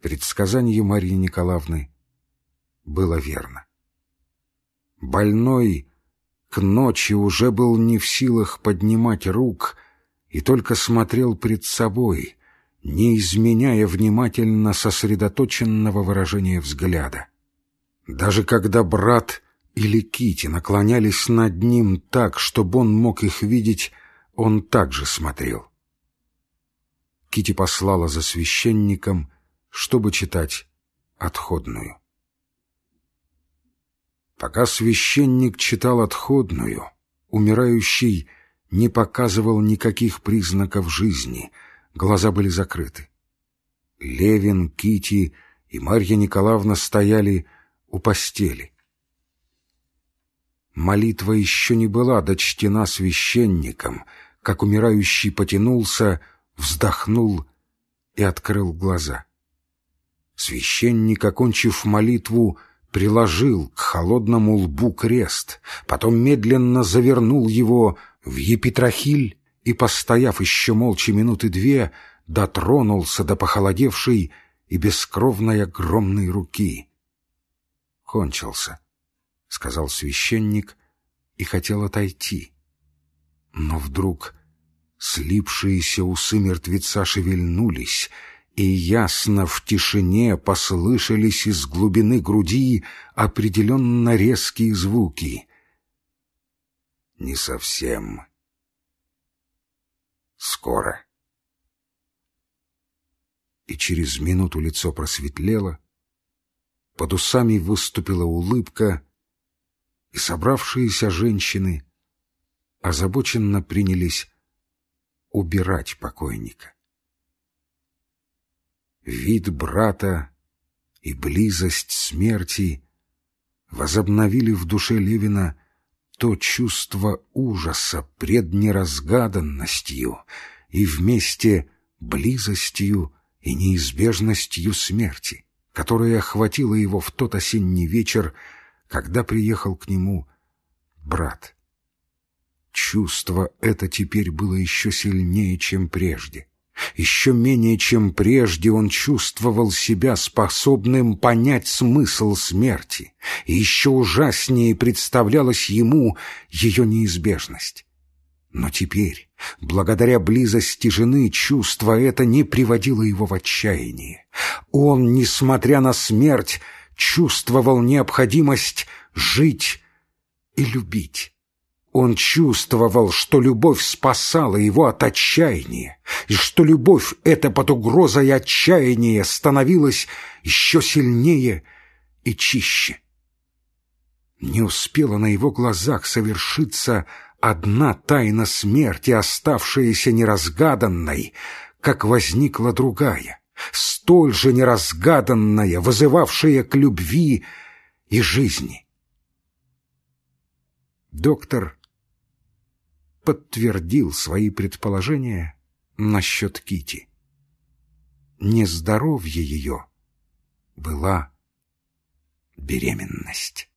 Предсказание Марьи Николаевны было верно. Больной к ночи уже был не в силах поднимать рук и только смотрел пред собой, не изменяя внимательно сосредоточенного выражения взгляда. Даже когда брат или Кити наклонялись над ним так, чтобы он мог их видеть, он также смотрел. Кити послала за священником, чтобы читать отходную. Пока священник читал отходную, умирающий не показывал никаких признаков жизни, глаза были закрыты. Левин, Кити и Марья Николаевна стояли у постели. Молитва еще не была дочтена священником, как умирающий потянулся, вздохнул и открыл глаза. Священник, окончив молитву, приложил к холодному лбу крест, потом медленно завернул его в епитрахиль и, постояв еще молча минуты две, дотронулся до похолодевшей и бескровной огромной руки. «Кончился», — сказал священник и хотел отойти. Но вдруг слипшиеся усы мертвеца шевельнулись — и ясно в тишине послышались из глубины груди определенно резкие звуки. Не совсем. Скоро. И через минуту лицо просветлело, под усами выступила улыбка, и собравшиеся женщины озабоченно принялись убирать покойника. Вид брата и близость смерти возобновили в душе Левина то чувство ужаса пред неразгаданностью и вместе близостью и неизбежностью смерти, которая охватила его в тот осенний вечер, когда приехал к нему брат. Чувство это теперь было еще сильнее, чем прежде. Еще менее, чем прежде, он чувствовал себя способным понять смысл смерти, и еще ужаснее представлялась ему ее неизбежность. Но теперь, благодаря близости жены, чувство это не приводило его в отчаяние. Он, несмотря на смерть, чувствовал необходимость жить и любить. Он чувствовал, что любовь спасала его от отчаяния, и что любовь эта под угрозой отчаяния становилась еще сильнее и чище. Не успела на его глазах совершиться одна тайна смерти, оставшаяся неразгаданной, как возникла другая, столь же неразгаданная, вызывавшая к любви и жизни. Доктор подтвердил свои предположения насчет Кити. Нездоровье ее была беременность.